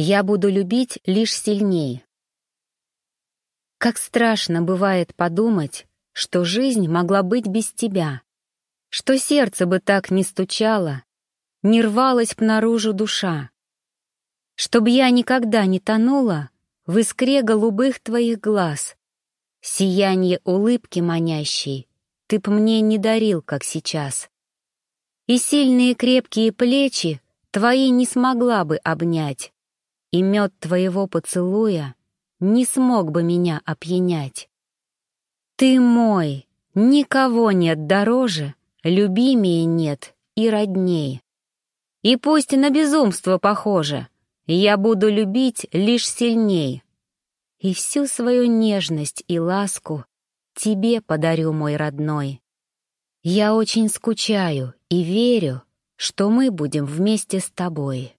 Я буду любить лишь сильней. Как страшно бывает подумать, что жизнь могла быть без тебя, что сердце бы так не стучало, не рвалась б наружу душа, чтоб я никогда не тонула в искре голубых твоих глаз, сияние улыбки манящей ты б мне не дарил, как сейчас. И сильные крепкие плечи твои не смогла бы обнять, и мед твоего поцелуя не смог бы меня опьянять. Ты мой, никого нет дороже, любимее нет и родней. И пусть на безумство похоже, я буду любить лишь сильней. И всю свою нежность и ласку тебе подарю, мой родной. Я очень скучаю и верю, что мы будем вместе с тобой.